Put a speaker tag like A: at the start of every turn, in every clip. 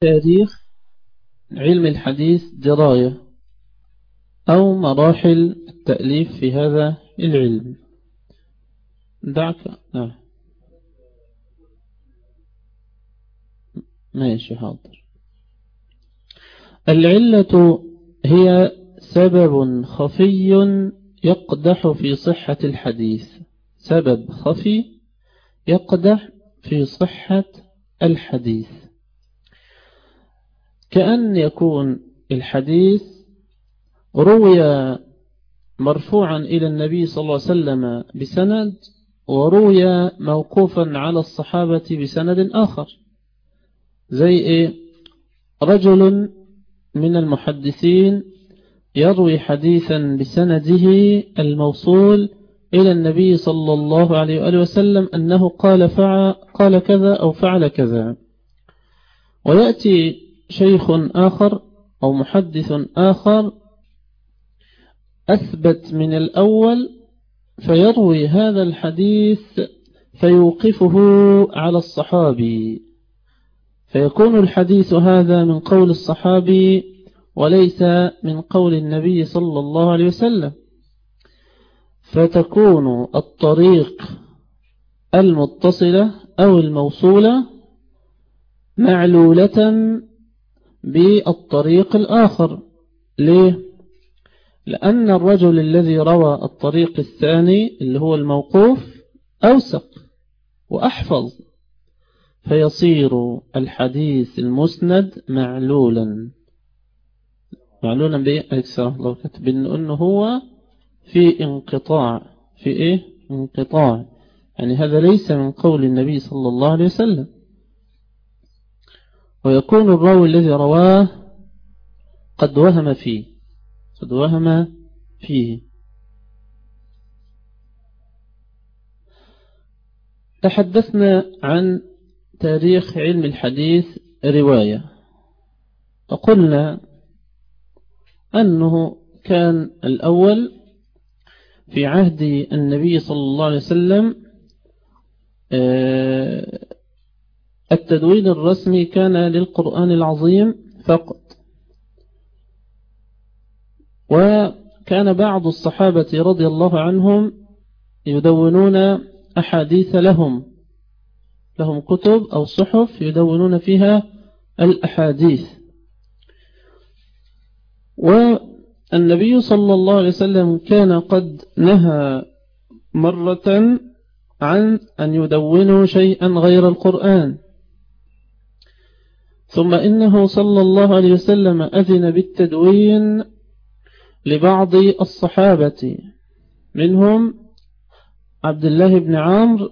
A: تاريخ علم الحديث دراية أو مراحل التأليف في هذا العلم. دعك نعم. ماشي حاضر. العلة هي سبب خفي يقدح في صحة الحديث. سبب خفي يقدح في صحة الحديث. كأن يكون الحديث روي مرفوعا إلى النبي صلى الله عليه وسلم بسند وروي موقوفا على الصحابة بسند آخر. زي إيه؟ رجل من المحدثين يروي حديثا بسنده الموصول إلى النبي صلى الله عليه وآله وسلم أنه قال, فعل قال كذا أو فعل كذا. ويأتي شيخ آخر أو محدث آخر أثبت من الأول فيروي هذا الحديث فيوقفه على الصحابي. فيكون الحديث هذا من قول الصحابي وليس من قول النبي صلى الله عليه وسلم. فتكون الطريق المتصلة أو الموصولة معلولة بالطريق الآخر. ليه؟ لأن الرجل الذي روى الطريق الثاني اللي هو الموقوف أوسق وأحفظ فيصير الحديث المسند معلولا. معلولا بإيه؟ كتب أنه هو في انقطاع. في إيه؟ انقطاع. يعني هذا ليس من قول النبي صلى الله عليه وسلم. ويكون الراوي الذي رواه قد وهم فيه قد وهم فيه. تحدثنا عن تاريخ علم الحديث رواية وقلنا أنه كان الأول في عهد النبي صلى الله عليه وسلم آه، التدوين الرسمي كان للقرآن العظيم فقط. وكان بعض الصحابة رضي الله عنهم يدونون أحاديث لهم لهم كتب أو صحف يدونون فيها الأحاديث. والنبي صلى الله عليه وسلم كان قد نهى مرة عن أن يدونوا شيئا غير القرآن. ثم إنه صلى الله عليه وسلم أذن بالتدوين لبعض الصحابة. منهم عبد الله بن عامر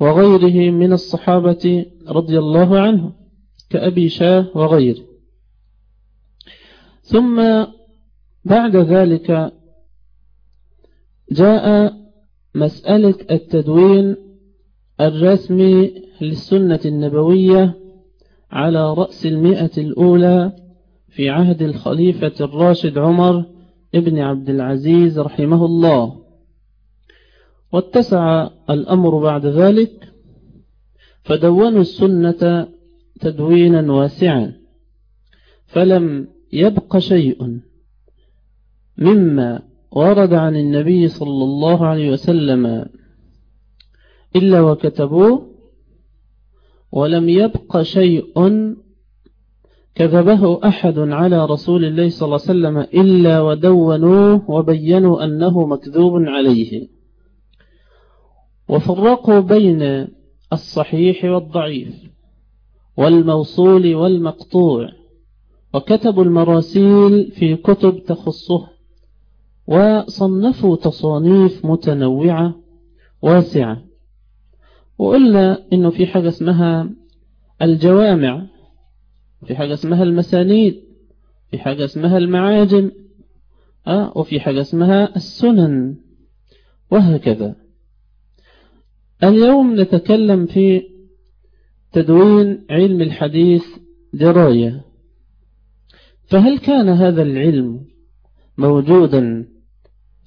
A: وغيره من الصحابة رضي الله عنه كأبي شاه وغيره. ثم بعد ذلك جاء مسألة التدوين الرسمي للسنة النبوية على رأس المئة الأولى في عهد الخليفة الراشد عمر ابن عبد العزيز رحمه الله. واتسع الأمر بعد ذلك فدونوا السنة تدوينا واسعا فلم يبق شيء مما ورد عن النبي صلى الله عليه وسلم إلا وكتبوه ولم يبق شيء كذبه أحد على رسول الله صلى الله عليه وسلم إلا ودونوه وبينوا أنه مكذوب عليه. وفرقوا بين الصحيح والضعيف والموصول والمقطوع وكتبوا المراسيل في كتب تخصه وصنفوا تصانيف متنوعة واسعة. وقلنا إنه في حاجة اسمها الجوامع في حاجة اسمها المسانيد في حاجة اسمها المعاجم أه وفي حاجة اسمها السنن وهكذا. اليوم نتكلم في تدوين علم الحديث دراية. فهل كان هذا العلم موجودا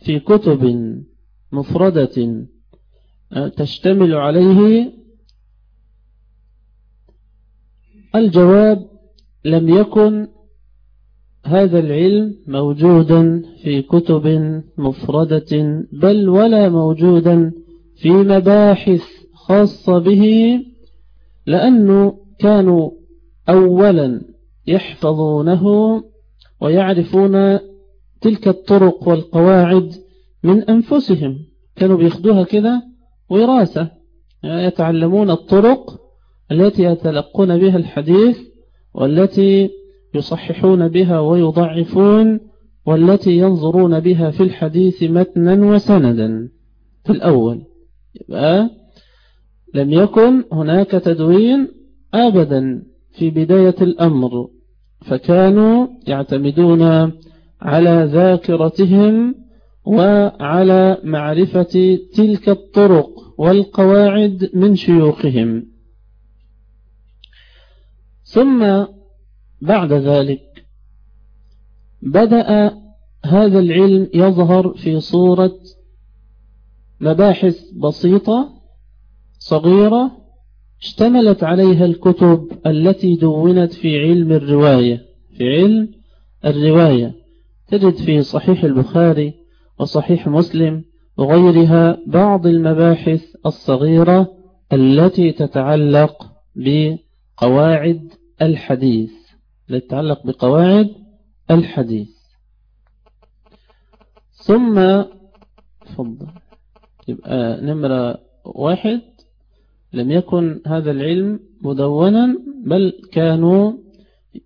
A: في كتب مفردة تشتمل عليه الجواب لم يكن هذا العلم موجودا في كتب مفردة بل ولا موجودا في مباحث خاصة به لأنه كانوا أولا يحفظونه ويعرفون تلك الطرق والقواعد من أنفسهم. كانوا بيخدوها كده وراثة. يتعلمون الطرق التي يتلقون بها الحديث والتي يصححون بها ويضعفون والتي ينظرون بها في الحديث متنا وسندا. في الأول يبقى لم يكن هناك تدوين أبدا في بداية الأمر فكانوا يعتمدون على ذاكرتهم وعلى معرفة تلك الطرق. والقواعد من شيوخهم. ثم بعد ذلك بدأ هذا العلم يظهر في صورة مباحث بسيطة صغيرة اشتملت عليها الكتب التي دونت في علم الرواية. في علم الرواية. تجد في صحيح البخاري وصحيح مسلم وغيرها بعض المباحث الصغيرة التي تتعلق بقواعد الحديث. التي تتعلق بقواعد الحديث. ثم تفضل. يبقى نمرة واحد. لم يكن هذا العلم مدونا بل كانوا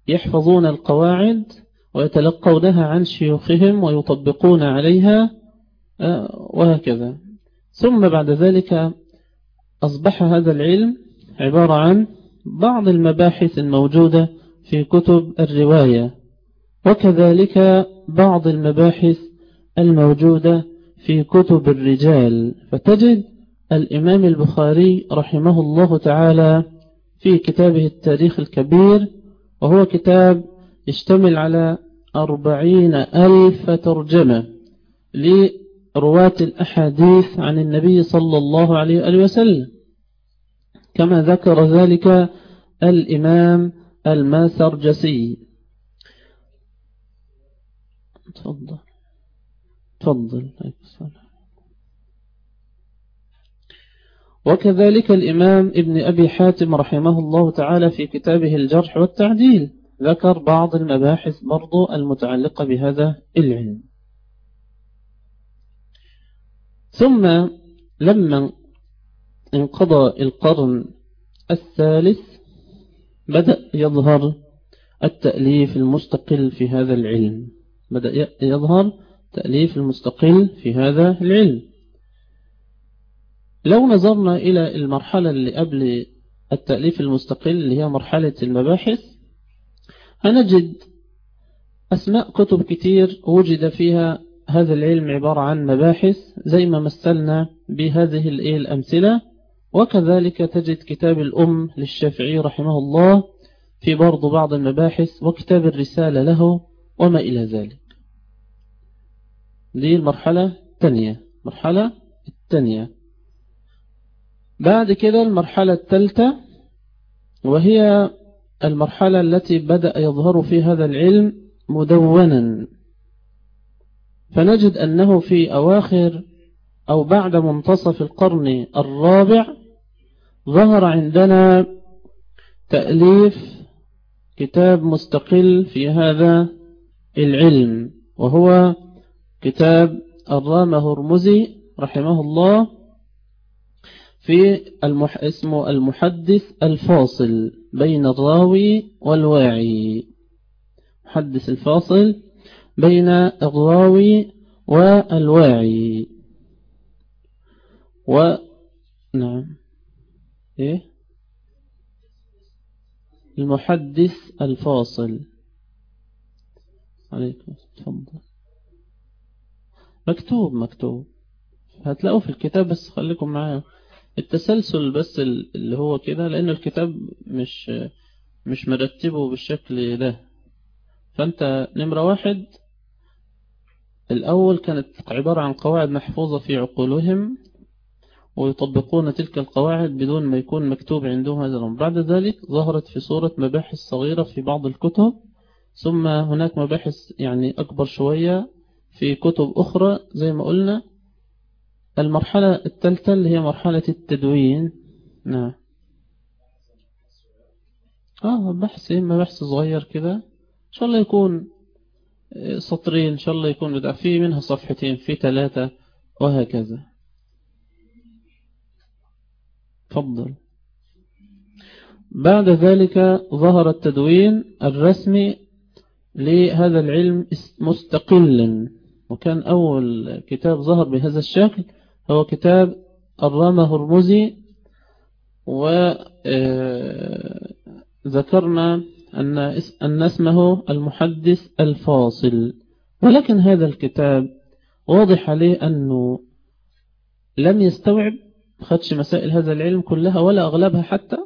A: يحفظون القواعد ويتلقونها عن شيوخهم ويطبقون عليها وهكذا. ثم بعد ذلك أصبح هذا العلم عبارة عن بعض المباحث الموجودة في كتب الرواية وكذلك بعض المباحث الموجودة في كتب الرجال. فتجد الإمام البخاري رحمه الله تعالى في كتابه التاريخ الكبير وهو كتاب يشتمل على أربعين ألف ترجمة لرواة الأحاديث عن النبي صلى الله عليه وسلم. كما ذكر ذلك الإمام الماسرجسي تفضل. تفضل. وكذلك الإمام ابن أبي حاتم رحمه الله تعالى في كتابه الجرح والتعديل. ذكر بعض المباحث برضو المتعلقة بهذا العلم. ثم لما انقضى القرن الثالث بدأ يظهر التأليف المستقل في هذا العلم. بدأ يظهر تأليف المستقل في هذا العلم. لو نظرنا إلى المرحلة اللي قبل التأليف المستقل اللي هي مرحلة المباحث هنجد أسماء كتب كتير وجد فيها هذا العلم عبارة عن مباحث زي ما مثلنا بهذه الأمثلة. وكذلك تجد كتاب الأم للشافعي رحمه الله في برضو بعض المباحث وكتاب الرسالة له وما إلى ذلك. دي المرحلة الثانية. مرحلة الثانية. بعد كده المرحلة الثالثة وهي المرحلة التي بدأ يظهر في هذا العلم مدونا. فنجد أنه في أواخر أو بعد منتصف القرن الرابع ظهر عندنا تأليف كتاب مستقل في هذا العلم وهو كتاب الرام هرمزي رحمه الله في المح... اسمه المحدث الفاصل بين الراوي والواعي. محدث الفاصل بين الراوي والواعي. و نعم. إيه؟ المحدث الفاصل. عليكم تفضل مكتوب مكتوب. هتلاقوا في الكتاب بس خليكم معايا. التسلسل بس اللي هو كده لأن الكتاب مش مش مرتبه بالشكل ده. فأنت نمرة واحد. الأول كانت عبارة عن قواعد محفوظة في عقولهم ويطبقون تلك القواعد بدون ما يكون مكتوب عندهم هذا الأمر. بعد ذلك ظهرت في صورة مباحث صغيرة في بعض الكتب ثم هناك مباحث يعني أكبر شوية في كتب أخرى. زي ما قلنا المرحلة الثالثة اللي هي مرحلة التدوين. نعم. آه بحث اما بحث صغير كده. إن شاء الله يكون سطرين إن شاء الله يكون بدأ فيه منها صفحتين في ثلاثة وهكذا. تفضل. بعد ذلك ظهر التدوين الرسمي لهذا العلم مستقلا. وكان أول كتاب ظهر بهذا الشكل هو كتاب الرامة هرمزي وذكرنا أن اسمه المحدث الفاصل. ولكن هذا الكتاب واضح عليه أنه لم يستوعب خدش مسائل هذا العلم كلها ولا أغلبها حتى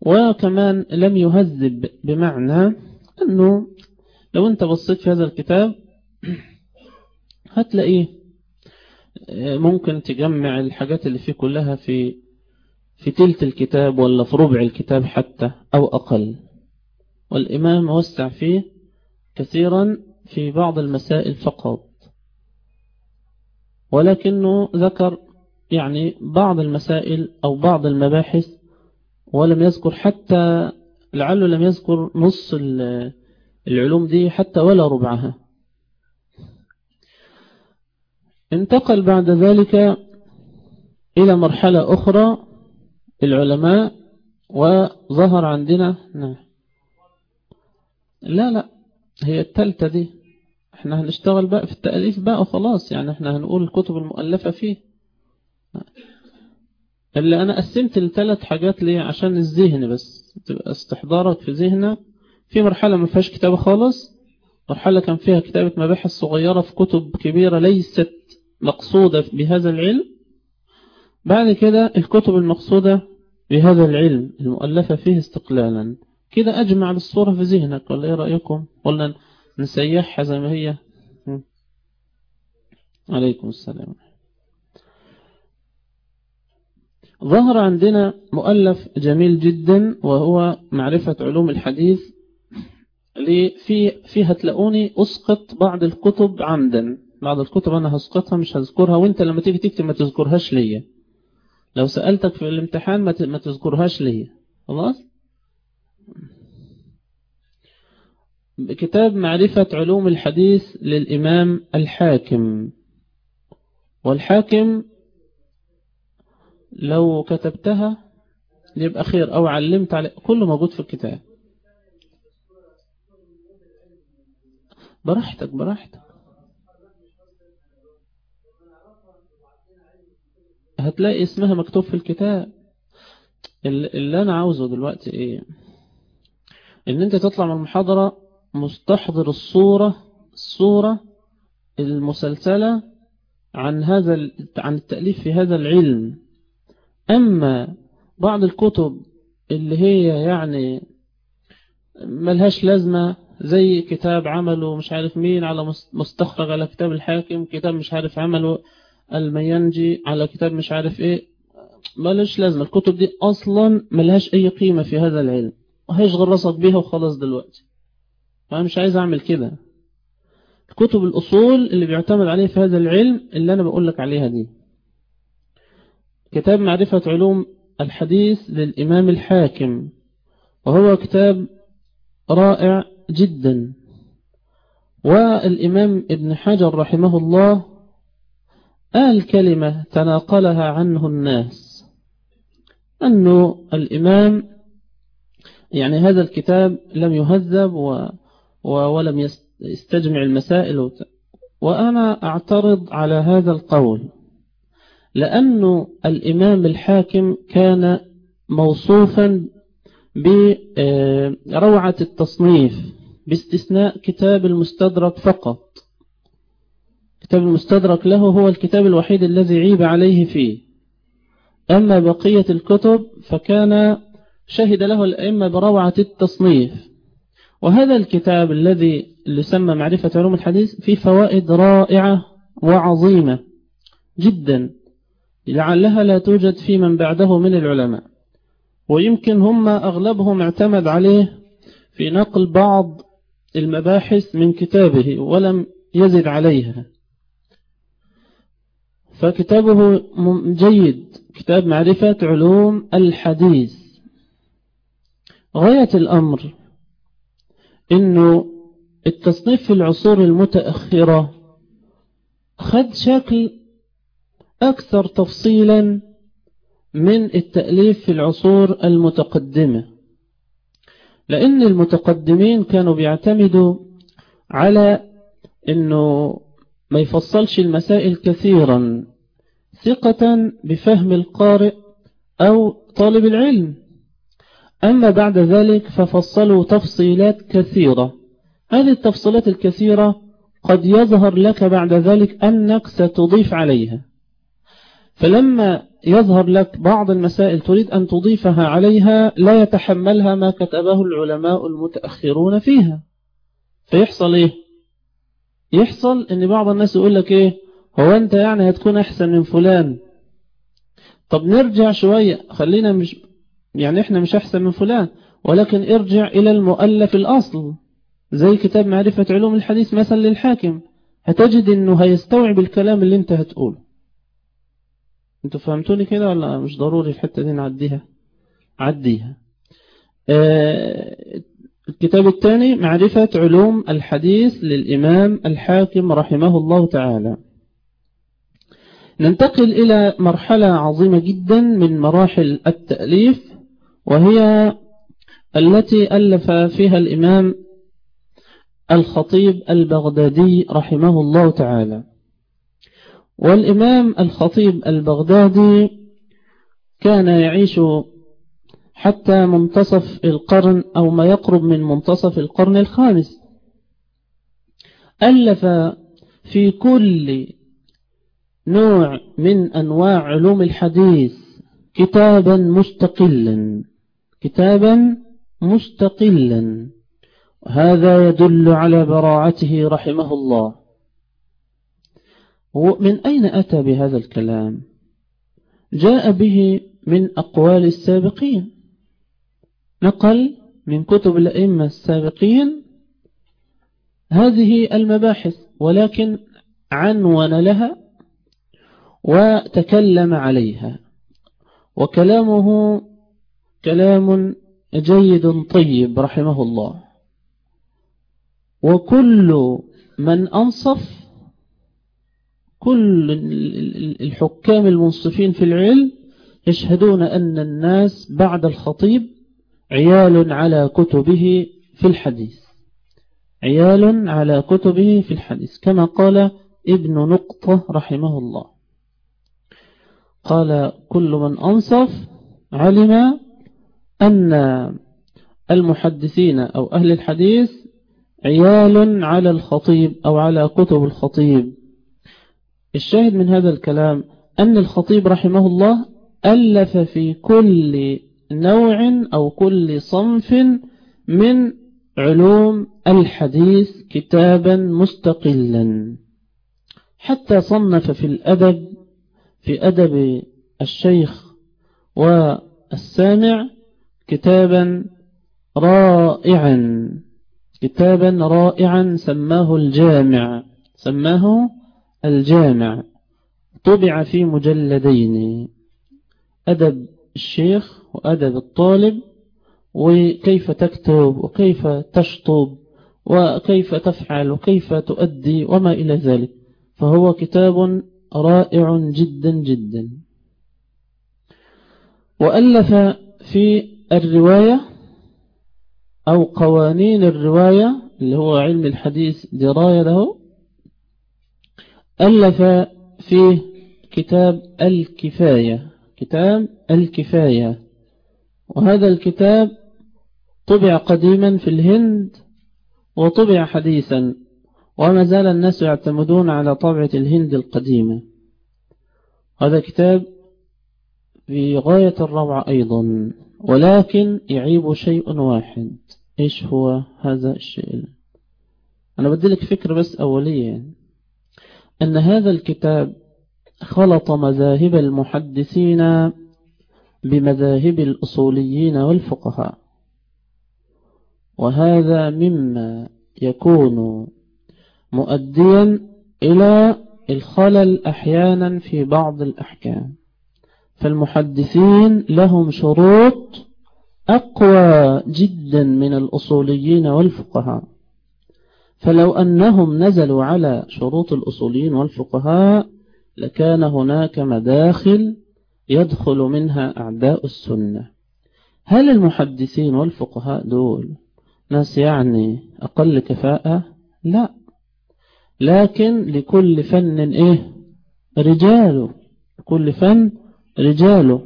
A: وكمان لم يهذب بمعنى أنه لو أنت بصيت في هذا الكتاب هتلاقيه ممكن تجمع الحاجات اللي فيه كلها في في تلت الكتاب ولا في ربع الكتاب حتى أو أقل. والإمام وسع فيه كثيرا في بعض المسائل فقط. ولكنه ذكر يعني بعض المسائل أو بعض المباحث ولم يذكر حتى لعله لم يذكر نص العلوم دي حتى ولا ربعها. انتقل بعد ذلك إلى مرحلة أخرى العلماء وظهر عندنا نعم. لا لا. هي التالتة دي. إحنا هنشتغل بقى في التأليف بقى وخلاص يعني إحنا هنقول الكتب المؤلفة فيه. اللي أنا قسمت الثلاث حاجات ليه؟ عشان الذهن بس. تبقى استحضارك في ذهنك. في مرحلة ما فيهاش كتابة خالص. مرحلة كان فيها كتابة مباحث صغيرة في كتب كبيرة ليست مقصودة بهذا العلم. بعد كده الكتب المقصودة بهذا العلم المؤلفة فيه استقلالا. كده أجمع الصورة في ذهنك ولا إيه رأيكم؟ ولا نسيحها زي ما هي؟ عليكم السلام. ظهر عندنا مؤلف جميل جدا وهو معرفة علوم الحديث في فيها تلاقوني أسقط بعض الكتب عمدا. بعض الكتب أنا هسقطها مش هذكرها وأنت لما تيجي تكتب ما تذكرهاش ليا. لو سألتك في الامتحان ما تذكرهاش ليا. خلاص؟ كتاب معرفة علوم الحديث للإمام الحاكم. والحاكم لو كتبتها يبقى خير أو علمت عليه كله موجود في الكتاب. براحتك براحتك. هتلاقي اسمها مكتوب في الكتاب. اللي أنا عاوزه دلوقتي إيه؟ إن أنت تطلع من المحاضرة مستحضر الصورة الصورة المسلسلة عن هذا عن التأليف في هذا العلم. أما بعض الكتب اللي هي يعني ملهاش لازمة زي كتاب عمله مش عارف مين على مستخرج على كتاب الحاكم كتاب مش عارف عمله المينجي على كتاب مش عارف إيه ملهاش لازمة. الكتب دي أصلا ملهاش أي قيمة في هذا العلم. وهيشغل راسك بيها وخلاص دلوقتي. فأنا مش عايز أعمل كده. الكتب الأصول اللي بيعتمد عليه في هذا العلم اللي أنا بقول لك عليها دي. كتاب معرفة علوم الحديث للإمام الحاكم. وهو كتاب رائع جدا. والإمام ابن حجر رحمه الله قال كلمة تناقلها عنه الناس. أنه الإمام يعني هذا الكتاب لم يهذب و ولم يستجمع المسائل وأنا أعترض على هذا القول لأن الإمام الحاكم كان موصوفا بروعة التصنيف باستثناء كتاب المستدرك فقط. كتاب المستدرك له هو الكتاب الوحيد الذي عيب عليه فيه. أما بقية الكتب فكان شهد له الأئمة بروعة التصنيف. وهذا الكتاب الذي اللي سمى معرفة علوم الحديث فيه فوائد رائعة وعظيمة جدا لعلها لا توجد في من بعده من العلماء. ويمكن هم أغلبهم اعتمد عليه في نقل بعض المباحث من كتابه ولم يزد عليها. فكتابه جيد. كتاب معرفة علوم الحديث. غاية الأمر إنه التصنيف في العصور المتأخرة خد شكل أكثر تفصيلا من التأليف في العصور المتقدمة لأن المتقدمين كانوا بيعتمدوا على أنه ما يفصلش المسائل كثيرا ثقة بفهم القارئ أو طالب العلم. أما بعد ذلك ففصلوا تفصيلات كثيرة. هذه التفصيلات الكثيرة قد يظهر لك بعد ذلك أنك ستضيف عليها. فلما يظهر لك بعض المسائل تريد أن تضيفها عليها لا يتحملها ما كتبه العلماء المتأخرون فيها. فيحصل إيه؟ يحصل أن بعض الناس يقول لك إيه؟ هو أنت يعني هتكون أحسن من فلان. طب نرجع شوية خلينا مش يعني إحنا مش أحسن من فلان. ولكن ارجع إلى المؤلف الأصل. زي كتاب معرفة علوم الحديث مثلا للحاكم. هتجد أنه هيستوعب الكلام اللي أنت هتقوله. أنتوا فهمتوني كده ولا مش ضروري الحتة دي نعديها؟ عديها. آه الكتاب الثاني معرفة علوم الحديث للإمام الحاكم رحمه الله تعالى. ننتقل إلى مرحلة عظيمة جدا من مراحل التأليف. وهي التي ألف فيها الإمام الخطيب البغدادي رحمه الله تعالى. والإمام الخطيب البغدادي كان يعيش حتى منتصف القرن أو ما يقرب من منتصف القرن الخامس. ألف في كل نوع من أنواع علوم الحديث كتابا مستقلا. كتابا مستقلا. وهذا يدل على براعته رحمه الله. ومن أين أتى بهذا الكلام؟ جاء به من أقوال السابقين. نقل من كتب الأئمة السابقين هذه المباحث ولكن عنون لها وتكلم عليها. وكلامه كلام جيد طيب رحمه الله. وكل من أنصف كل الحكام المنصفين في العلم يشهدون أن الناس بعد الخطيب عيال على كتبه في الحديث. عيال على كتبه في الحديث كما قال ابن نقطة رحمه الله. قال كل من أنصف علم أن المحدثين أو أهل الحديث عيال على الخطيب أو على كتب الخطيب. الشاهد من هذا الكلام أن الخطيب رحمه الله ألف في كل نوع أو كل صنف من علوم الحديث كتابا مستقلا. حتى صنف في الأدب في أدب الشيخ والسامع كتابا رائعا. كتابا رائعا سماه الجامع سماه الجامع. طبع في مجلدين. أدب الشيخ وأدب الطالب وكيف تكتب وكيف تشطب وكيف تفعل وكيف تؤدي وما إلى ذلك. فهو كتاب رائع جدا جدا. وألف في الرواية أو قوانين الرواية اللي هو علم الحديث دراية له ألف فيه كتاب الكفاية كتاب الكفاية. وهذا الكتاب طبع قديما في الهند وطبع حديثا وما زال الناس يعتمدون على طبعة الهند القديمة. هذا كتاب في غاية الروعة أيضا. ولكن يعيب شيء واحد. إيش هو هذا الشيء؟ أنا بدي لك فكرة بس أولية. أن هذا الكتاب خلط مذاهب المحدثين بمذاهب الأصوليين والفقهاء. وهذا مما يكون مؤديا إلى الخلل أحيانا في بعض الأحكام. فالمحدثين لهم شروط أقوى جدا من الأصوليين والفقهاء. فلو أنهم نزلوا على شروط الأصوليين والفقهاء لكان هناك مداخل يدخل منها أعداء السنة. هل المحدثين والفقهاء دول ناس يعني أقل كفاءة؟ لا. لكن لكل فن إيه؟ رجاله كل فن رجاله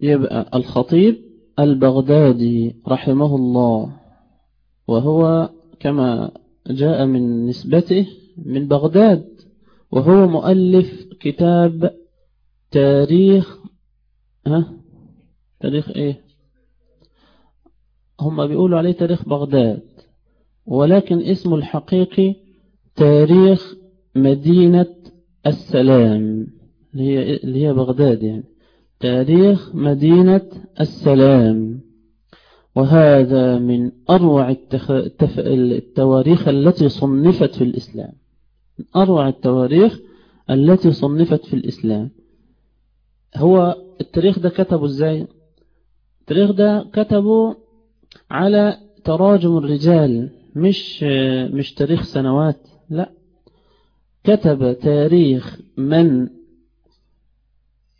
A: يبقى الخطيب البغدادي رحمه الله وهو كما جاء من نسبته من بغداد وهو مؤلف كتاب تاريخ ها؟ تاريخ إيه؟ هم بيقولوا عليه تاريخ بغداد ولكن اسمه الحقيقي تاريخ مدينة السلام اللي هي بغداد يعني. تاريخ مدينة السلام. وهذا من أروع التخ... التف... التواريخ التي صنفت في الإسلام. من أروع التواريخ التي صنفت في الإسلام. هو التاريخ ده كتبه إزاي؟ التاريخ ده كتبه على تراجم الرجال مش مش تاريخ سنوات لا. كتب تاريخ من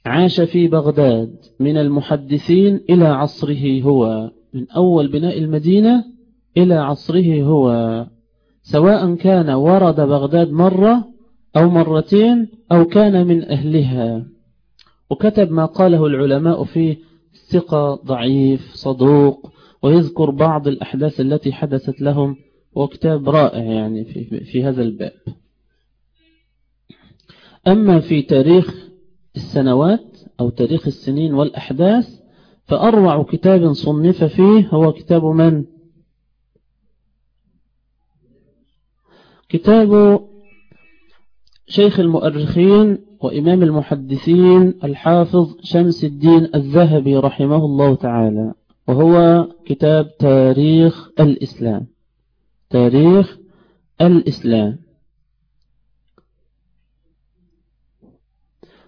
A: عاش في بغداد من المحدثين إلى عصره هو من أول بناء المدينة إلى عصره هو. سواء كان ورد بغداد مرة أو مرتين أو كان من أهلها. وكتب ما قاله العلماء فيه ثقة ضعيف صدوق ويذكر بعض الأحداث التي حدثت لهم وكتاب رائع يعني في, في هذا الباب. أما في تاريخ السنوات أو تاريخ السنين والأحداث فأروع كتاب صنف فيه هو كتاب من؟ كتاب شيخ المؤرخين وإمام المحدثين الحافظ شمس الدين الذهبي رحمه الله تعالى وهو كتاب تاريخ الإسلام تاريخ الإسلام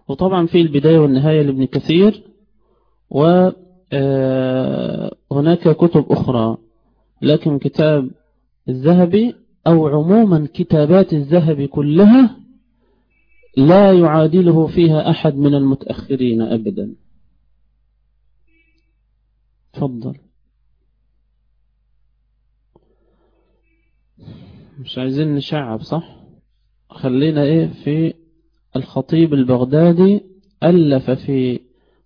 A: وطبعا في البداية والنهاية لابن كثير وهناك آه، كتب أخرى لكن كتاب الذهبي أو عموما كتابات الذهبي كلها لا يعادله فيها أحد من المتأخرين أبدا. تفضل. مش عايزين نشعب صح؟ خلينا إيه في الخطيب البغدادي ألف في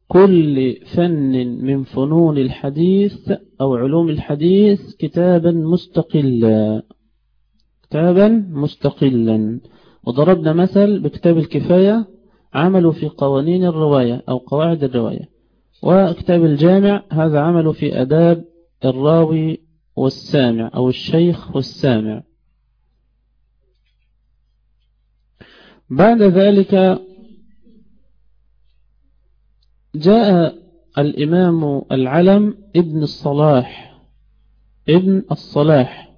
A: كل فن من فنون الحديث أو علوم الحديث كتابا مستقلا. كتابا مستقلا. وضربنا مثل بكتاب الكفاية عملوا في قوانين الرواية أو قواعد الرواية. وكتاب الجامع هذا عمله في أداب الراوي والسامع أو الشيخ والسامع. بعد ذلك جاء الإمام العلم ابن الصلاح ابن الصلاح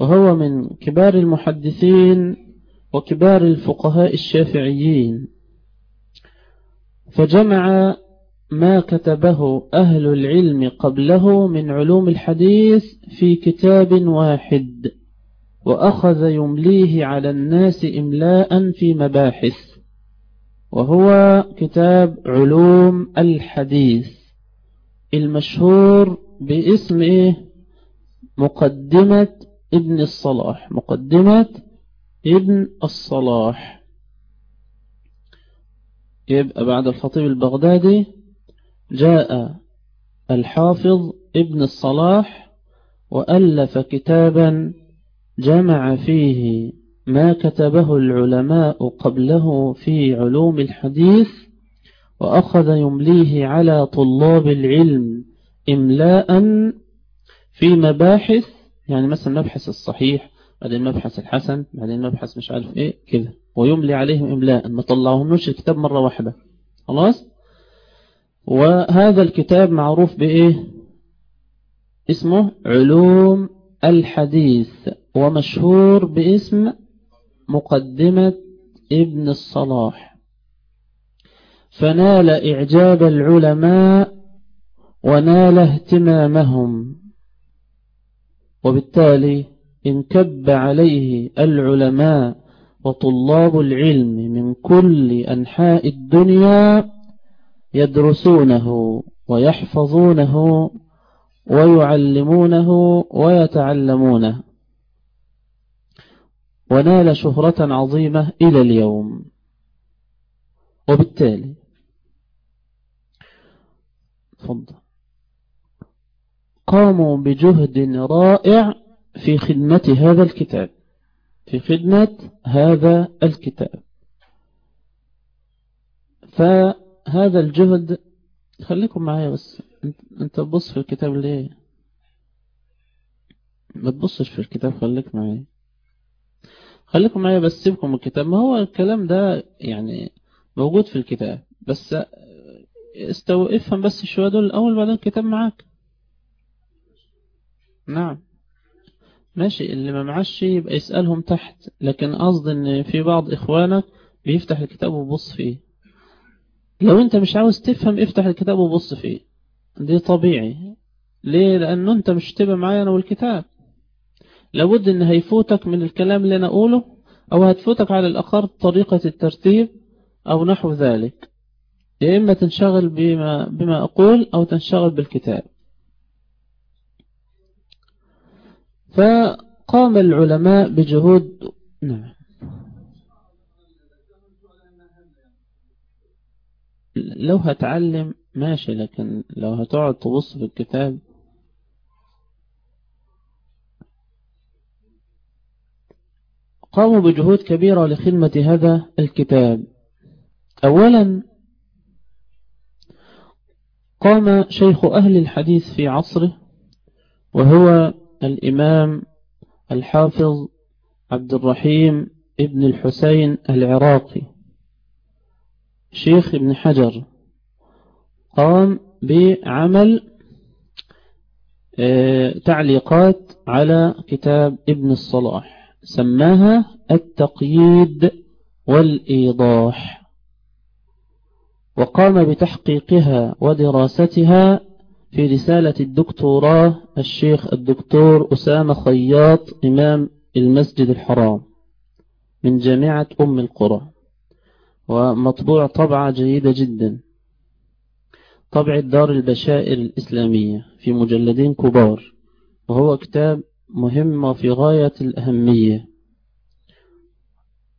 A: وهو من كبار المحدثين وكبار الفقهاء الشافعيين. فجمع ما كتبه أهل العلم قبله من علوم الحديث في كتاب واحد. وأخذ يمليه على الناس إملاء في مباحث وهو كتاب علوم الحديث المشهور باسم؟ مقدمة ابن الصلاح مقدمة ابن الصلاح يبقى بعد الخطيب البغدادي جاء الحافظ ابن الصلاح وألف كتابا جمع فيه ما كتبه العلماء قبله في علوم الحديث وأخذ يمليه على طلاب العلم إملاء في مباحث يعني مثلا مبحث الصحيح بعدين مبحث الحسن بعدين مبحث مش عارف إيه كده ويملي عليهم إملاء ما طلعهمش الكتاب مرة واحدة خلاص؟ وهذا الكتاب معروف بإيه؟ اسمه علوم الحديث. ومشهور باسم مقدمة ابن الصلاح. فنال إعجاب العلماء ونال اهتمامهم. وبالتالي انكب عليه العلماء وطلاب العلم من كل أنحاء الدنيا يدرسونه ويحفظونه ويعلمونه ويتعلمونه. ونال شهرة عظيمة إلى اليوم. وبالتالي تفضل. قاموا بجهد رائع في خدمة هذا الكتاب. في خدمة هذا الكتاب. فهذا الجهد خليكم معايا بس. أنت تبص في الكتاب ليه؟ ما تبصش في الكتاب خليك معايا. خليكم معايا بس سيبكم الكتاب. ما هو الكلام ده يعني موجود في الكتاب بس استو افهم بس شوية دول الأول بعدين الكتاب معاك. نعم. ماشي. اللي ما معاش يبقى يسألهم تحت. لكن قصد إن في بعض إخوانك بيفتح الكتاب وبص فيه. لو أنت مش عاوز تفهم افتح الكتاب وبص فيه. دي طبيعي. ليه؟ لأنه أنت مش تبقى معايا أنا والكتاب. لابد إن هيفوتك من الكلام اللي أنا أقوله أو هتفوتك على الاقل طريقة الترتيب أو نحو ذلك. يا إما تنشغل بما, بما أقول أو تنشغل بالكتاب. فقام العلماء بجهود نعم. لو هتعلم ماشي لكن لو هتقعد تبص في الكتاب قاموا بجهود كبيرة لخدمة هذا الكتاب. أولا قام شيخ أهل الحديث في عصره وهو الإمام الحافظ عبد الرحيم ابن الحسين العراقي شيخ ابن حجر. قام بعمل آه، تعليقات على كتاب ابن الصلاح. سماها التقييد والإيضاح. وقام بتحقيقها ودراستها في رسالة الدكتوراه الشيخ الدكتور أسامة خياط إمام المسجد الحرام من جامعة أم القرى. ومطبوع طبعة جيدة جدا. طبع دار البشائر الإسلامية في مجلدين كبار. وهو كتاب مهم وفي غاية الأهمية.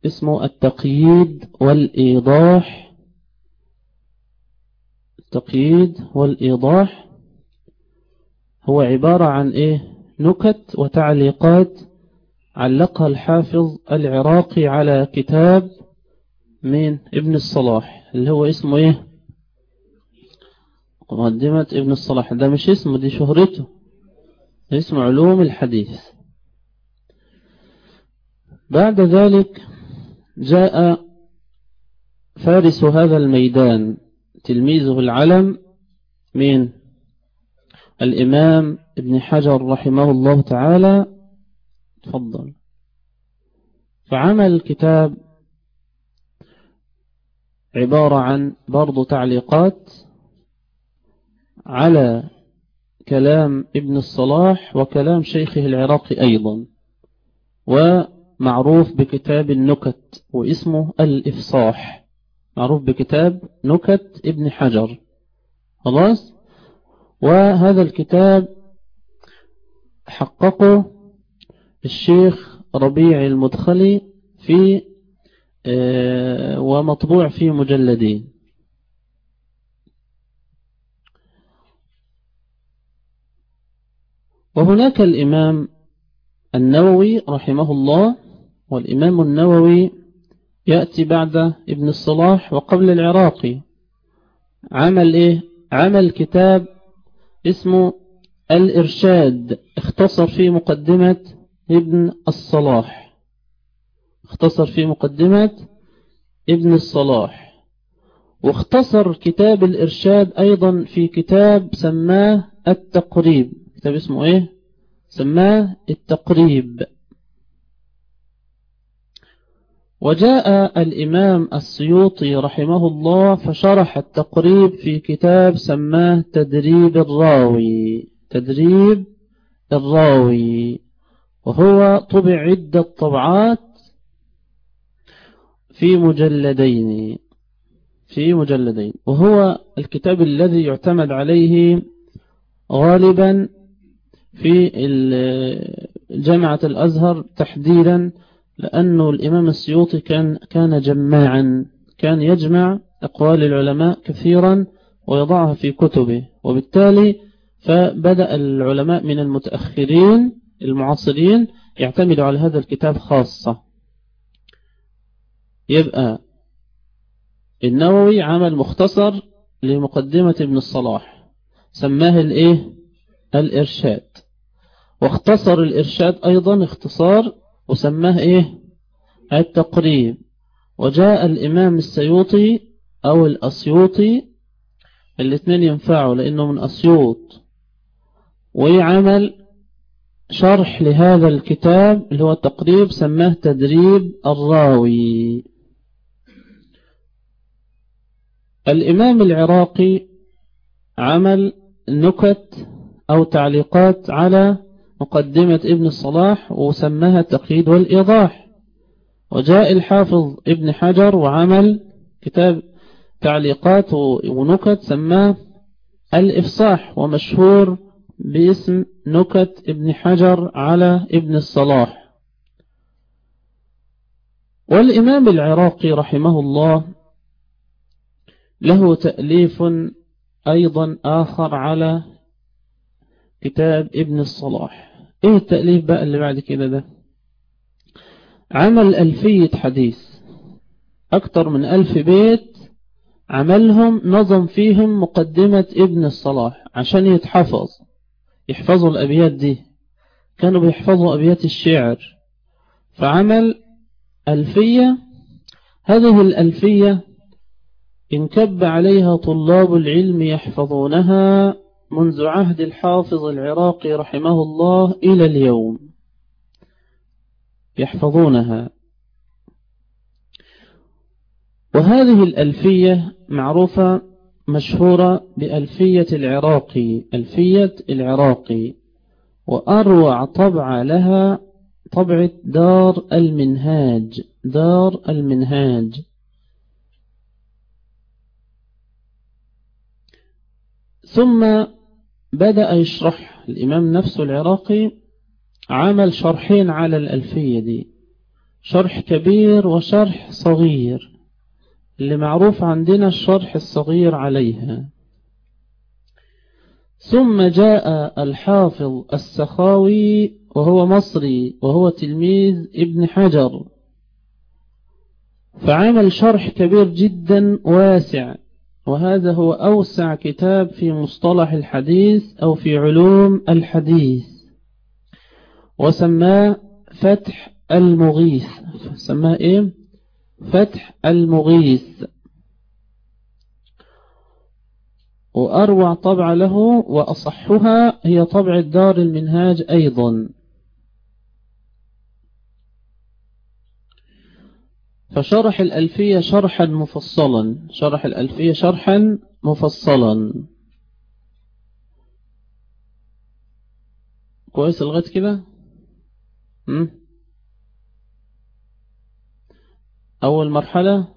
A: اسمه التقييد والإيضاح. التقييد والإيضاح هو عبارة عن إيه؟ نكت وتعليقات علقها الحافظ العراقي على كتاب من ابن الصلاح اللي هو اسمه إيه؟ مقدمة ابن الصلاح. ده مش اسمه دي شهرته. اسمه علوم الحديث. بعد ذلك جاء فارس هذا الميدان تلميذه العلم من الإمام ابن حجر رحمه الله تعالى. تفضل. فعمل الكتاب عبارة عن برضو تعليقات على كلام ابن الصلاح وكلام شيخه العراقي أيضا ومعروف بكتاب النكت واسمه الإفصاح معروف بكتاب نكت ابن حجر. خلاص؟ وهذا الكتاب حققه الشيخ ربيع المدخلي في آه، ومطبوع في مجلدين. وهناك الإمام النووي رحمه الله والإمام النووي يأتي بعد ابن الصلاح وقبل العراقي عمل إيه؟ عمل كتاب اسمه الإرشاد اختصر في مقدمة ابن الصلاح. اختصر في مقدمة ابن الصلاح. واختصر كتاب الإرشاد أيضا في كتاب سماه التقريب. كتاب اسمه إيه؟ سماه التقريب. وجاء الإمام السيوطي رحمه الله فشرح التقريب في كتاب سماه تدريب الراوي. تدريب الراوي. وهو طبع عدة طبعات في مجلدين. في مجلدين. وهو الكتاب الذي يعتمد عليه غالبا في جامعة الأزهر تحديدا لأنه الإمام السيوطي كان كان جماعا كان يجمع أقوال العلماء كثيرا ويضعها في كتبه. وبالتالي فبدأ العلماء من المتأخرين المعاصرين يعتمدوا على هذا الكتاب خاصة. يبقى النووي عمل مختصر لمقدمة ابن الصلاح سماه الإيه؟ الإرشاد. واختصر الإرشاد أيضا اختصار وسماه إيه؟ التقريب. وجاء الإمام السيوطي أو الأسيوطي الاثنين ينفعوا لأنه من أسيوط. ويعمل شرح لهذا الكتاب اللي هو التقريب سماه تدريب الراوي. الإمام العراقي عمل نكت أو تعليقات على مقدمة ابن الصلاح وسماها التقييد والإيضاح. وجاء الحافظ ابن حجر وعمل كتاب تعليقات ونكت سماه الإفصاح ومشهور باسم نكت ابن حجر على ابن الصلاح. والإمام العراقي رحمه الله له تأليف أيضا آخر على كتاب ابن الصلاح. إيه التأليف بقى اللي بعد كده ده؟ عمل ألفية حديث. أكتر من ألف بيت عملهم نظم فيهم مقدمة ابن الصلاح عشان يتحفظ يحفظوا الأبيات دي. كانوا بيحفظوا أبيات الشعر. فعمل ألفية هذه الألفية انكب عليها طلاب العلم يحفظونها منذ عهد الحافظ العراقي رحمه الله إلى اليوم. يحفظونها. وهذه الألفية معروفة مشهورة بألفية العراقي ألفية العراقي وأروع طبع لها طبعة دار المنهاج دار المنهاج. ثم بدأ يشرح الإمام نفسه العراقي عمل شرحين على الألفية دي. شرح كبير وشرح صغير. اللي معروف عندنا الشرح الصغير عليها. ثم جاء الحافظ السخاوي وهو مصري وهو تلميذ ابن حجر. فعمل شرح كبير جدا واسع. وهذا هو أوسع كتاب في مصطلح الحديث أو في علوم الحديث. وسماه فتح المغيث. سماه إيه؟ فتح المغيث. وأروع طبع له وأصحها هي طبع الدار المنهاج أيضا. فشرح الألفية شرحا مفصلا. شرح الألفية شرحا مفصلا. كويس لغاية كده؟ أول مرحلة؟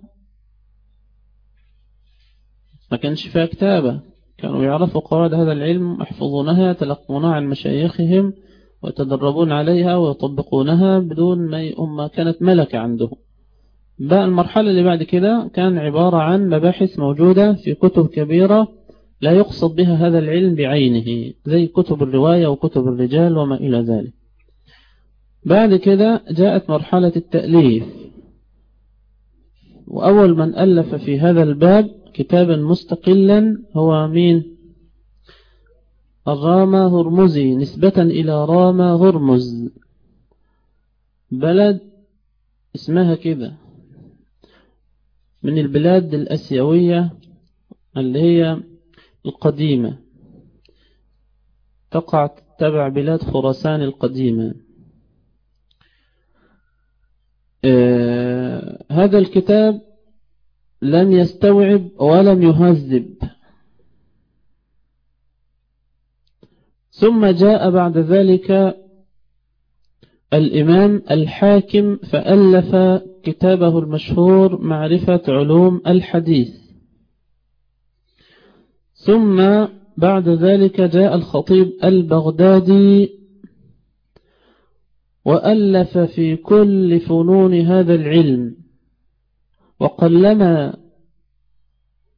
A: ما كانش فيها كتابة. كانوا يعرفوا قواعد هذا العلم يحفظونها يتلقونها عن مشايخهم ويتدربون عليها ويطبقونها بدون ما كانت ملكة عندهم. بقى المرحلة اللي بعد كده كان عبارة عن مباحث موجودة في كتب كبيرة لا يقصد بها هذا العلم بعينه زي كتب الرواية وكتب الرجال وما إلى ذلك. بعد كده جاءت مرحلة التأليف. وأول من ألف في هذا الباب كتابا مستقلا هو مين؟ الرامة هرمزي نسبة إلى رامة هرمز. بلد اسمها كده. من البلاد الأسيوية اللي هي القديمة. تقع تبع بلاد خراسان القديمة. آه هذا الكتاب لم يستوعب ولم يهذب. ثم جاء بعد ذلك الإمام الحاكم فألف كتابه المشهور معرفة علوم الحديث. ثم بعد ذلك جاء الخطيب البغدادي وألف في كل فنون هذا العلم. وقلما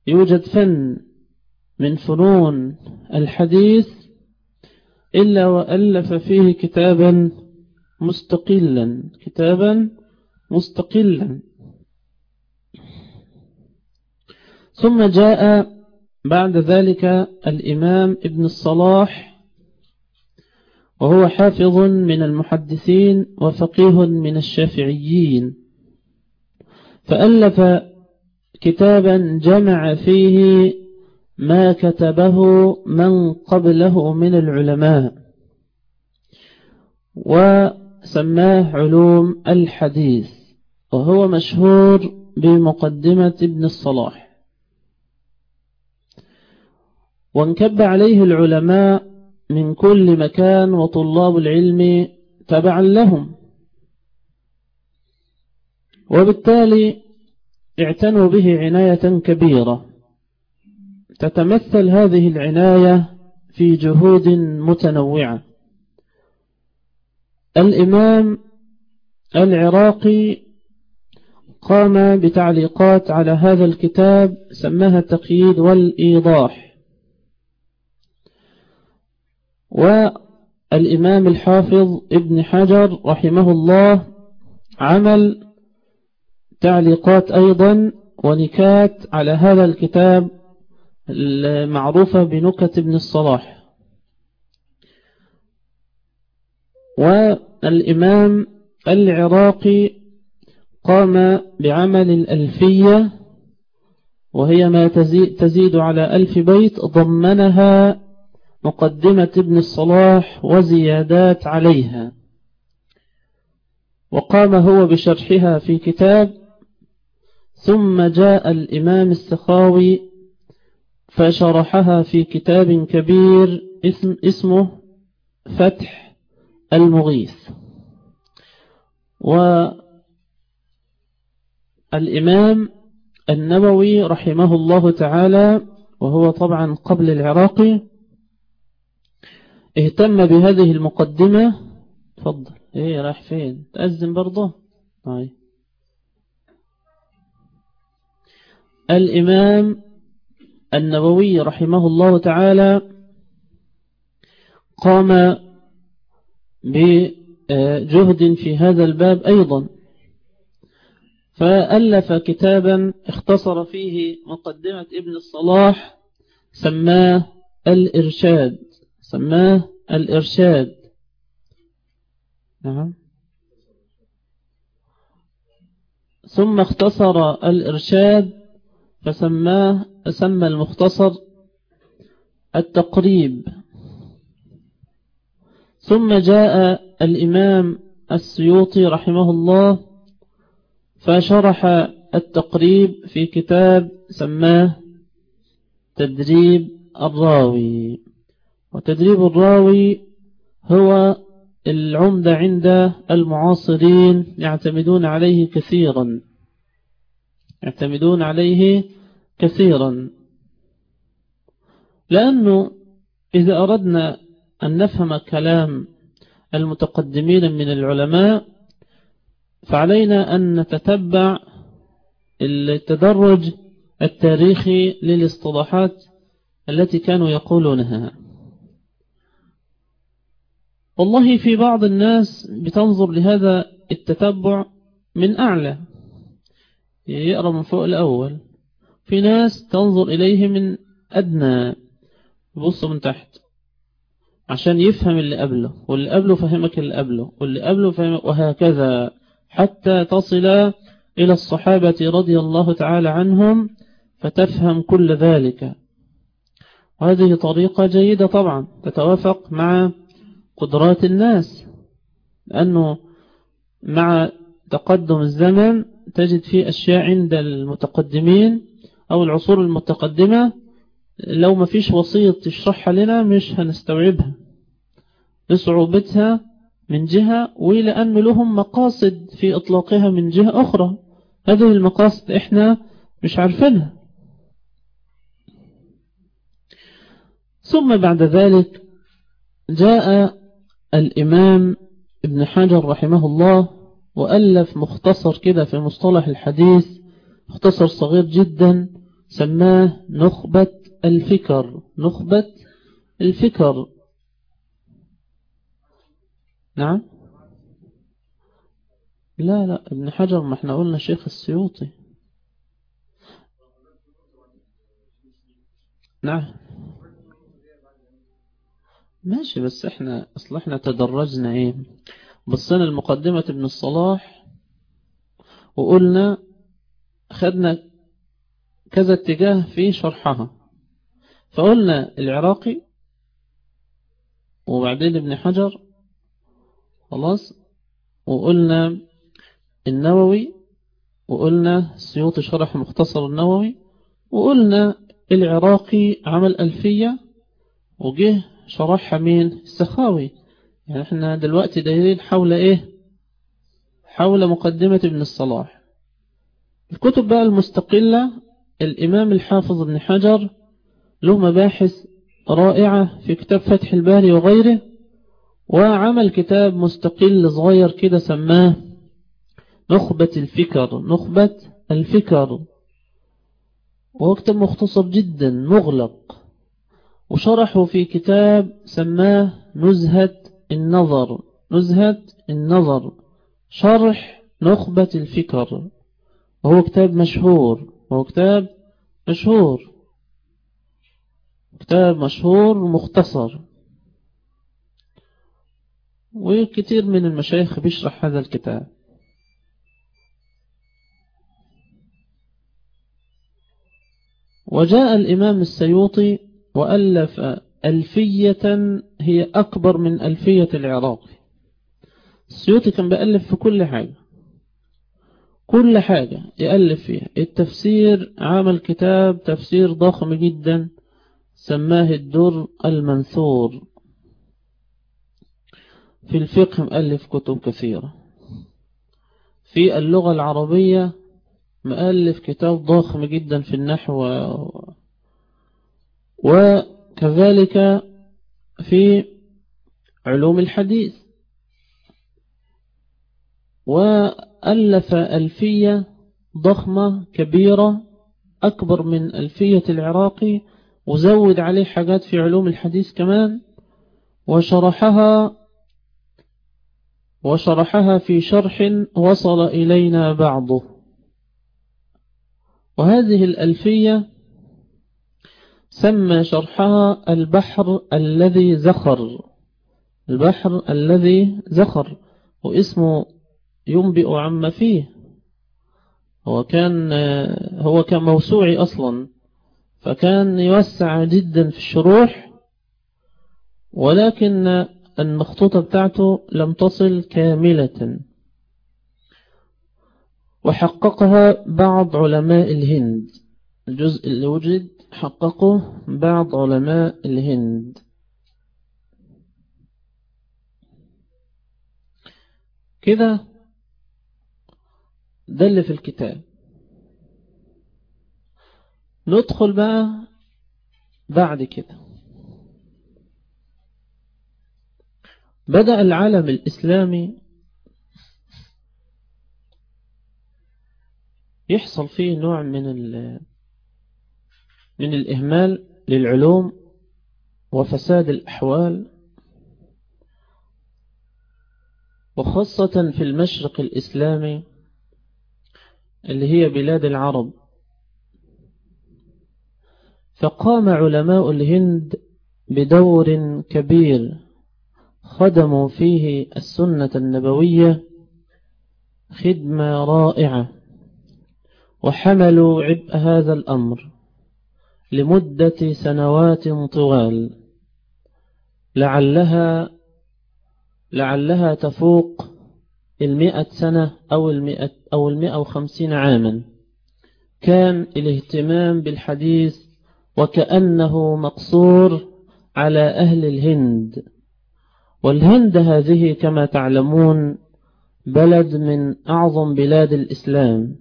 A: يوجد فن من فنون الحديث إلا وألف فيه كتابا مستقلا كتابا مستقلا. ثم جاء بعد ذلك الإمام ابن الصلاح وهو حافظ من المحدثين وفقيه من الشافعيين فألف كتابا جمع فيه ما كتبه من قبله من العلماء وسماه علوم الحديث وهو مشهور بمقدمة ابن الصلاح. وانكب عليه العلماء من كل مكان وطلاب العلم تبعا لهم. وبالتالي اعتنوا به عناية كبيرة. تتمثل هذه العناية في جهود متنوعة. الإمام العراقي قام بتعليقات على هذا الكتاب سماها التقييد والإيضاح. والإمام الحافظ ابن حجر رحمه الله عمل تعليقات أيضا ونكات على هذا الكتاب المعروفة بنكت ابن الصلاح. والإمام العراقي قام بعمل الألفية وهي ما تزيد على ألف بيت ضمنها مقدمة ابن الصلاح وزيادات عليها. وقام هو بشرحها في كتاب ثم جاء الإمام السخاوي فشرحها في كتاب كبير اسم اسمه فتح المغيث. والإمام النووي رحمه الله تعالى وهو طبعا قبل العراقي اهتم بهذه المقدمة. تفضل. إيه راح فين؟ تأذن برضه؟ طيب. الإمام النووي رحمه الله تعالى قام بجهد في هذا الباب أيضا. فألف كتابا اختصر فيه مقدمة ابن الصلاح سماه الإرشاد سماه الإرشاد. نعم. ثم اختصر الإرشاد فسماه سمى المختصر التقريب. ثم جاء الإمام السيوطي رحمه الله فشرح التقريب في كتاب سماه تدريب الراوي. وتدريب الراوي هو العمدة عند المعاصرين يعتمدون عليه كثيرا. يعتمدون عليه كثيرا. لأنه إذا أردنا أن نفهم كلام المتقدمين من العلماء فعلينا أن نتتبع التدرج التاريخي للاصطلاحات التي كانوا يقولونها. والله في بعض الناس بتنظر لهذا التتبع من أعلى يقرأ من فوق الأول. في ناس تنظر إليه من أدنى بص من تحت. عشان يفهم اللي قبله واللي قبله فهمك اللي قبله واللي قبله فهمك وهكذا. حتى تصل إلى الصحابة رضي الله تعالى عنهم فتفهم كل ذلك. وهذه طريقة جيدة طبعا تتوافق مع قدرات الناس لأنه مع تقدم الزمن تجد فيه أشياء عند المتقدمين أو العصور المتقدمة لو ما فيش وسيط تشرحها لنا مش هنستوعبها. لصعوبتها من جهة ولأن لهم مقاصد في إطلاقها من جهة أخرى. هذه المقاصد إحنا مش عارفينها. ثم بعد ذلك جاء الإمام ابن حجر رحمه الله وألف مختصر كده في مصطلح الحديث مختصر صغير جدا سماه نخبة الفكر. نخبة الفكر. نعم. لا لا ابن حجر ما إحنا قلنا شيخ السيوطي. نعم. ماشي بس إحنا اصل إحنا تدرجنا إيه؟ بصينا المقدمة ابن الصلاح وقلنا خدنا كذا اتجاه في شرحها. فقلنا العراقي وبعدين ابن حجر خلاص؟ وقلنا النووي وقلنا السيوطي شرح مختصر النووي وقلنا العراقي عمل ألفية وجه شرحها مين؟ السخاوي. يعني إحنا دلوقتي دايرين حول إيه؟ حول مقدمة ابن الصلاح. الكتب بقى المستقلة الإمام الحافظ ابن حجر له مباحث رائعة في كتاب فتح الباري وغيره. وعمل كتاب مستقل صغير كده سماه نخبة الفكر نخبة الفكر. وهو كتاب مختصر جدا مغلق. وشرحه في كتاب سماه نزهة النظر نزهة النظر. شرح نخبة الفكر. وهو كتاب مشهور وهو كتاب مشهور. كتاب مشهور مختصر. وكثير من المشايخ بيشرح هذا الكتاب. وجاء الإمام السيوطي وألف ألفية هي أكبر من ألفية العراقي السيوطي كان بألف في كل حاجة. كل حاجة يألف فيها. التفسير عمل كتاب تفسير ضخم جدا سماه الدر المنثور. في الفقه مؤلف كتب كثيرة. في اللغة العربية مؤلف كتاب ضخم جدا في النحو وكذلك في علوم الحديث. وألف ألفية ضخمة كبيرة أكبر من ألفية العراقي وزود عليه حاجات في علوم الحديث كمان وشرحها وشرحها في شرح وصل إلينا بعضه. وهذه الألفية سمى شرحها البحر الذي زخر. البحر الذي زخر واسمه ينبئ عما فيه. هو كان هو كان موسوعي أصلا. فكان يوسع جدا في الشروح ولكن المخطوطة بتاعته لم تصل كاملة. وحققها بعض علماء الهند. الجزء اللي وجد حققه بعض علماء الهند. كده ده اللي في الكتاب. ندخل بقى بعد كده. بدأ العالم الإسلامي يحصل فيه نوع من من الإهمال للعلوم وفساد الأحوال وخاصة في المشرق الإسلامي اللي هي بلاد العرب. فقام علماء الهند بدور كبير خدموا فيه السنة النبوية خدمة رائعة وحملوا عبء هذا الأمر لمدة سنوات طوال. لعلها لعلها تفوق المئة سنة أو المئة, أو المئة وخمسين عاما. كان الاهتمام بالحديث وكأنه مقصور على أهل الهند. والهند هذه كما تعلمون بلد من أعظم بلاد الإسلام.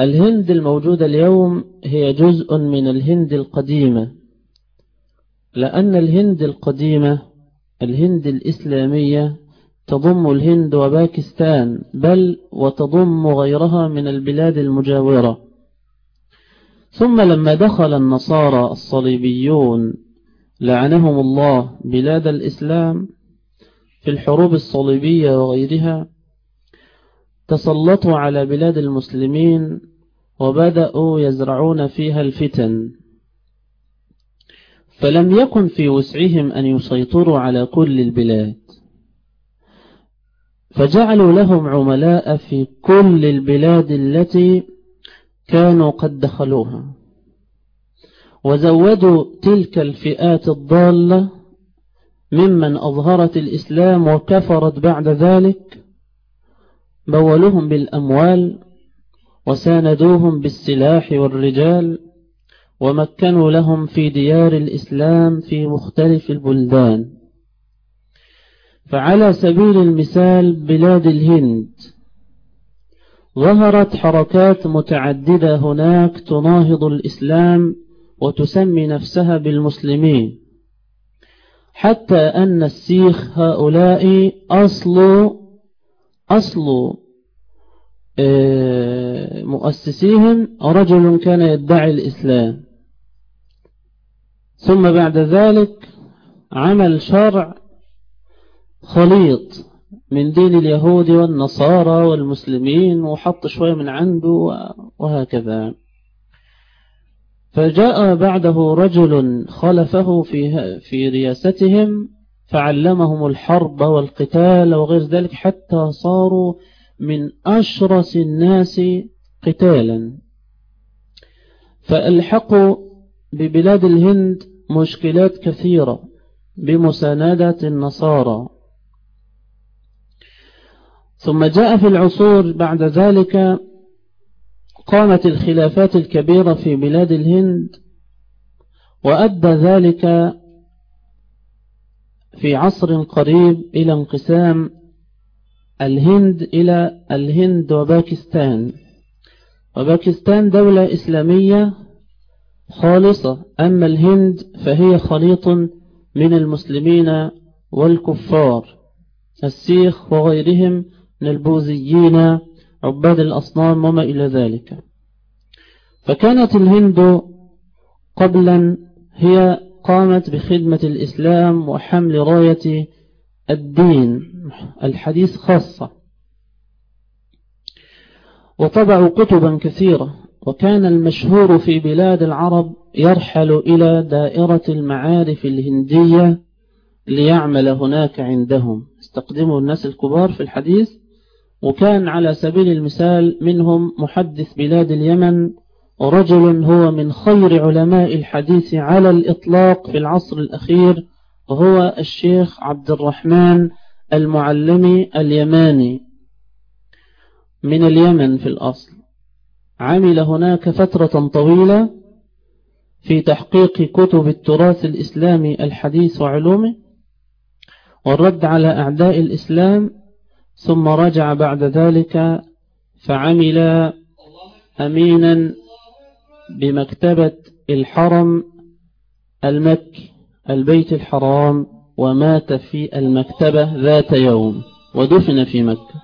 A: الهند الموجودة اليوم هي جزء من الهند القديمة لأن الهند القديمة الهند الإسلامية تضم الهند وباكستان بل وتضم غيرها من البلاد المجاورة. ثم لما دخل النصارى الصليبيون لعنهم الله بلاد الإسلام في الحروب الصليبية وغيرها تسلطوا على بلاد المسلمين وبدأوا يزرعون فيها الفتن. فلم يكن في وسعهم أن يسيطروا على كل البلاد. فجعلوا لهم عملاء في كل البلاد التي كانوا قد دخلوها. وزودوا تلك الفئات الضالة ممن أظهرت الإسلام وكفرت بعد ذلك بولوهم بالأموال وساندوهم بالسلاح والرجال ومكنوا لهم في ديار الإسلام في مختلف البلدان. فعلى سبيل المثال بلاد الهند ظهرت حركات متعددة هناك تناهض الإسلام وتسمي نفسها بالمسلمين. حتى أن السيخ هؤلاء أصل أصل آه، مؤسسيهم رجل كان يدعي الإسلام. ثم بعد ذلك عمل شرع خليط من دين اليهود والنصارى والمسلمين وحط شوية من عنده وهكذا. فجاء بعده رجل خلفه في في رياستهم فعلمهم الحرب والقتال وغير ذلك حتى صاروا من أشرس الناس قتالا. فألحقوا ببلاد الهند مشكلات كثيرة بمساندة النصارى. ثم جاء في العصور بعد ذلك قامت الخلافات الكبيرة في بلاد الهند وأدى ذلك في عصر قريب إلى انقسام الهند إلى الهند وباكستان. وباكستان دولة إسلامية خالصة أما الهند فهي خليط من المسلمين والكفار السيخ وغيرهم من البوذيين عباد الأصنام وما إلى ذلك. فكانت الهند قبلا هي قامت بخدمة الإسلام وحمل راية الدين الحديث خاصة. وطبعوا كتبا كثيرة وكان المشهور في بلاد العرب يرحل إلى دائرة المعارف الهندية ليعمل هناك عندهم. استقدموا الناس الكبار في الحديث. وكان على سبيل المثال منهم محدث بلاد اليمن رجل هو من خير علماء الحديث على الإطلاق في العصر الأخير وهو الشيخ عبد الرحمن المعلمي اليماني من اليمن في الأصل. عمل هناك فترة طويلة في تحقيق كتب التراث الإسلامي الحديث وعلومه والرد على أعداء الإسلام ثم رجع بعد ذلك فعمل أمينا بمكتبة الحرم المكي البيت الحرام ومات في المكتبة ذات يوم ودفن في مكة.